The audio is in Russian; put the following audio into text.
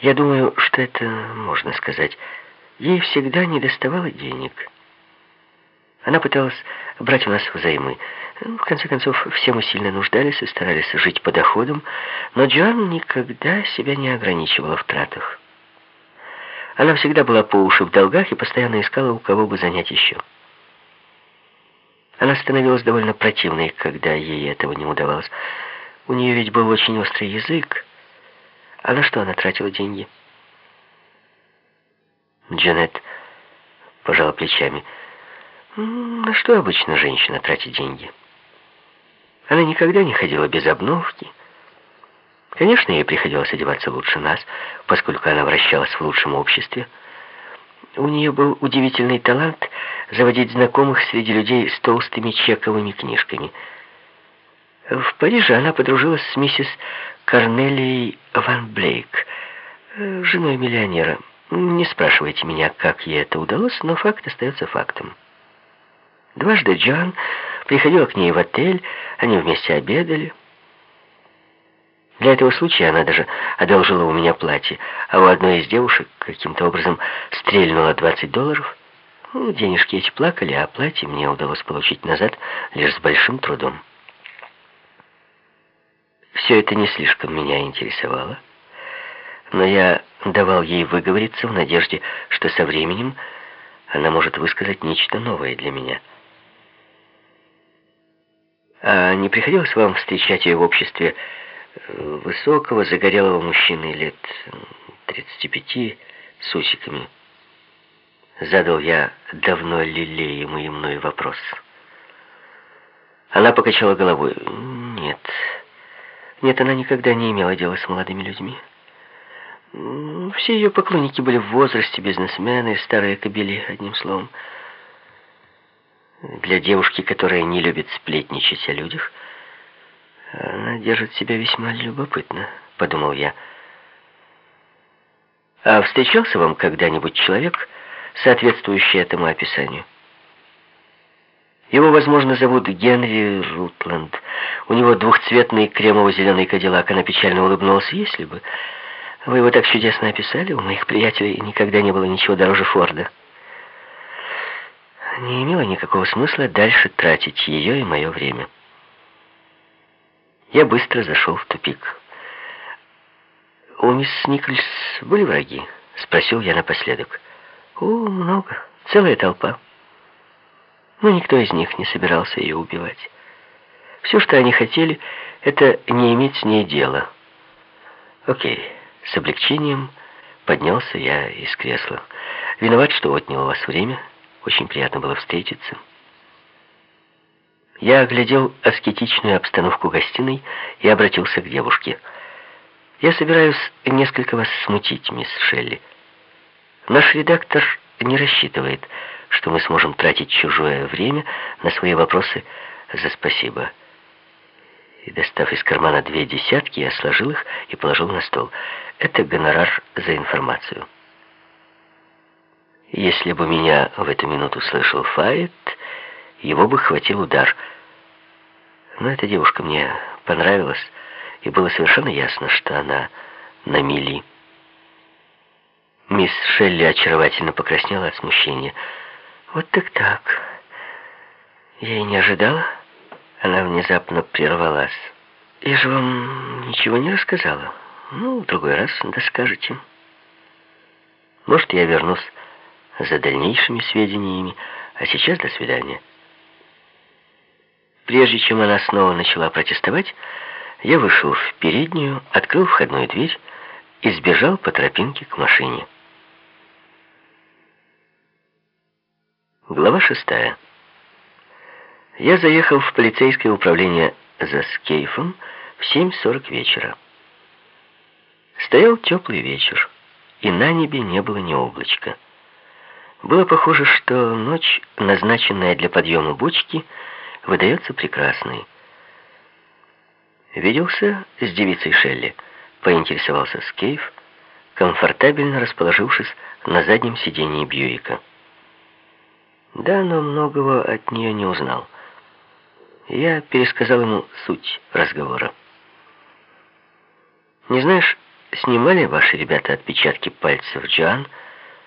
Я думаю, что это можно сказать. Ей всегда не доставало денег. Она пыталась брать у нас взаймы. В конце концов, все мы сильно нуждались и старались жить по доходам, но Джоан никогда себя не ограничивала в тратах. Она всегда была по уши в долгах и постоянно искала, у кого бы занять еще. Она становилась довольно противной, когда ей этого не удавалось. У нее ведь был очень острый язык. А на что она тратила деньги? Джанет пожала плечами. На что обычно женщина тратит деньги? Она никогда не ходила без обновки. Конечно, ей приходилось одеваться лучше нас, поскольку она вращалась в лучшем обществе. У нее был удивительный талант заводить знакомых среди людей с толстыми чековыми книжками. В Париже она подружилась с миссис Корнелией Ван Блейк, женой миллионера. Не спрашивайте меня, как ей это удалось, но факт остается фактом. Дважды Джоан приходила к ней в отель, они вместе обедали. Для этого случая она даже одолжила у меня платье, а у одной из девушек каким-то образом стрельнула 20 долларов. Ну, денежки эти плакали, а платье мне удалось получить назад лишь с большим трудом. Все это не слишком меня интересовало, но я давал ей выговориться в надежде, что со временем она может высказать нечто новое для меня. А не приходилось вам встречать ее в обществе высокого, загорелого мужчины лет 35 с усиками. Задал я давно лелеемый мной вопрос. Она покачала головой. Нет, нет, она никогда не имела дела с молодыми людьми. Все ее поклонники были в возрасте, бизнесмены, старые кобели, одним словом. Для девушки, которая не любит сплетничать о людях, она держит себя весьма любопытно, подумал я. А встречался вам когда-нибудь человек, соответствующий этому описанию? Его, возможно, зовут Генри Рутланд. У него двухцветный кремово-зеленый кадиллак. Она печально улыбнулась. Если бы... Вы его так чудесно описали, у моих приятелей никогда не было ничего дороже Форда. Не имело никакого смысла дальше тратить ее и мое время. Я быстро зашел в тупик. «У мисс Никольс были враги?» — спросил я напоследок. «О, много. Целая толпа. Но никто из них не собирался ее убивать. Все, что они хотели, это не иметь с ней дела. Окей, с облегчением поднялся я из кресла. Виноват, что отнял у вас время. Очень приятно было встретиться». Я оглядел аскетичную обстановку гостиной и обратился к девушке. «Я собираюсь несколько вас смутить, мисс Шелли. Наш редактор не рассчитывает, что мы сможем тратить чужое время на свои вопросы за спасибо». И, достав из кармана две десятки, я сложил их и положил на стол. Это гонорар за информацию. Если бы меня в эту минуту слышал Файет, его бы хватил удар. Но эта девушка мне понравилась, и было совершенно ясно, что она на мели. Мисс Шелли очаровательно покраснела от смущения. «Вот так так. Я и не ожидала». Она внезапно прервалась. «Я же вам ничего не рассказала. Ну, в другой раз доскажете. Может, я вернусь за дальнейшими сведениями, а сейчас до свидания». Прежде чем она снова начала протестовать, я вышел в переднюю, открыл входную дверь и сбежал по тропинке к машине. Глава шестая. Я заехал в полицейское управление за Скейфом в 7.40 вечера. Стоял теплый вечер, и на небе не было ни облачка. Было похоже, что ночь, назначенная для подъема бочки, выдается прекрасной. «Виделся с девицей Шелли?» — поинтересовался Скейф, комфортабельно расположившись на заднем сидении Бьюика. Да, но многого от нее не узнал. Я пересказал ему суть разговора. «Не знаешь, снимали ваши ребята отпечатки пальцев Джоан,